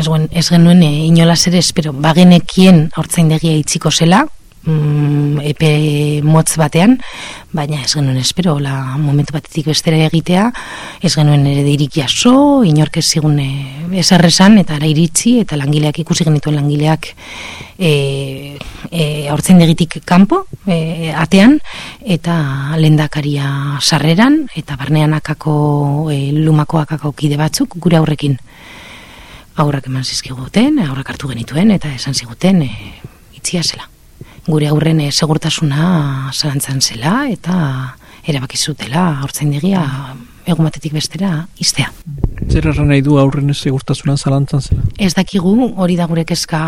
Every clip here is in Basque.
ez, ez genuen e, inolaz ere espero bagenekien hortzaindegia itziko zela, mm, epe motz batean, baina ez genuen espero, la momentu batetik bestera egitea, ez genuen ere deirik jaso, inork ez zigun e, esarresan, eta ara iritzi, eta langileak ikusi genituen langileak e, e, hortzen degitik kanpo, e, atean, eta lendakaria sarreran, eta barnean akako, e, lumako akako kide batzuk, gure aurrekin aurrak eman zizkiguten, aurrak hartu genituen, eta esan ziguten, e, itzia zela gure aurren e, segurtasuna zalantzan zela eta erabakizutela hortzen digia egun batetik bestera iztea. Zer erran nahi du aurren segurtasuna zalantzan zela? Ez dakigu hori da gure kezka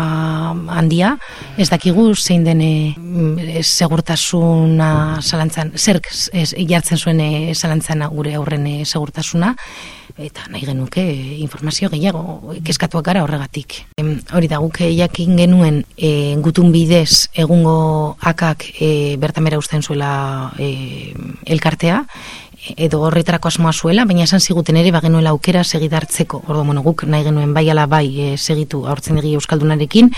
handia, ez dakigu zein dene mm, segurtasuna zalantzan, zer jartzen zuen e, zalantzan gure aurren e, segurtasuna, eta nahi genuke informazio gehiago kezkatuak gara horregatik. hori da, guk jakin genuen e, gutun bidez egungo akak e, bertamera usten zuela e, elkartea, edo horretarako asmoa zuela, baina esan ziguten ere bagenuela aukera segidartzeko. Ordo, bueno, guk nahi genuen bai ala bai e, segitu aurtzen egi euskaldunarekin,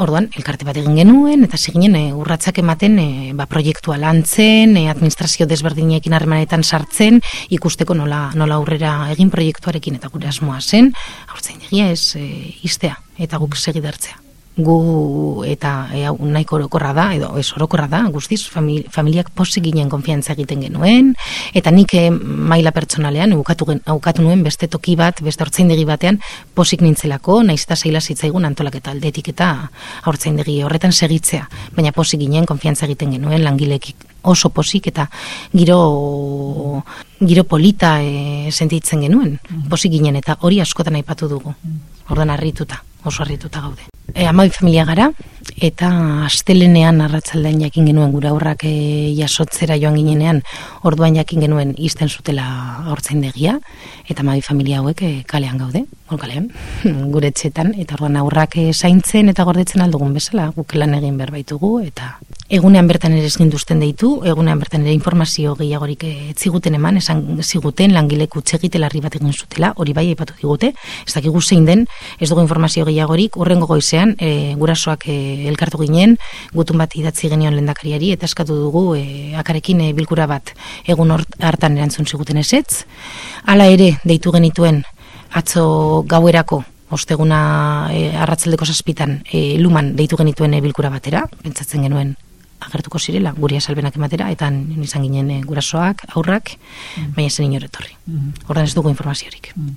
Orduan, elkarte bat egin genuen, eta seginen e, urratzak ematen e, ba, proiektua lantzen, e, administrazio desberdinekin harremanetan sartzen, ikusteko nola, nola aurrera egin proiektuarekin eta gure asmoa zen, aurtzen egia ez e, iztea, eta guk segidartzea gu eta e, nahiko orokorra da edo ez orokorra da guztiz familiak posik ginen konfiantza egiten genuen eta nik e, maila pertsonalean ukatu, ukatu nuen beste toki bat beste hortzaindegi batean posik nintzelako naiz eta zaila zitzaigun antolaketa aldetik eta hortzaindegi horretan segitzea baina posik ginen konfiantza egiten genuen langilek oso posik eta giro giro polita e, sentitzen genuen mm. posik ginen eta hori askotan aipatu dugu mm. ordan harrituta oso harrituta gaude E, amai familia gara, eta astelenean arratzaldean jakin genuen gura aurrak e, jasotzera joan ginenean, orduan jakin genuen izten zutela hortzain degia, eta amai familia hauek e, kalean gaude, kalean, gure txetan, eta orduan aurrak e, zaintzen eta gordetzen aldugun bezala, guk lan egin berbaitugu, eta egunean bertan ere esginduzten deitu, egunean bertan ere informazio gehiagorik etziguten eman, esan ziguten langileku txegite larri bat egin zutela, hori bai aipatu digute, ez dakigu zein den, ez dugu informazio gehiagorik, urrengo goizean, e, gurasoak e, elkartu ginen, gutun bat idatzi genion lendakariari, eta eskatu dugu e, akarekin e, bilkura bat egun hartan erantzun ziguten esetz. Hala ere, deitu genituen, atzo gauerako, osteguna e, arratzaldeko saspitan, e, luman deitu genituen e, bilkura batera, pentsatzen genuen agertuko zirela, guri asalbenak ematera, eta izan ginen e, gurasoak, aurrak, mm. baina zen inoretorri. Mm. Horren ez dugu informaziorik. Mm.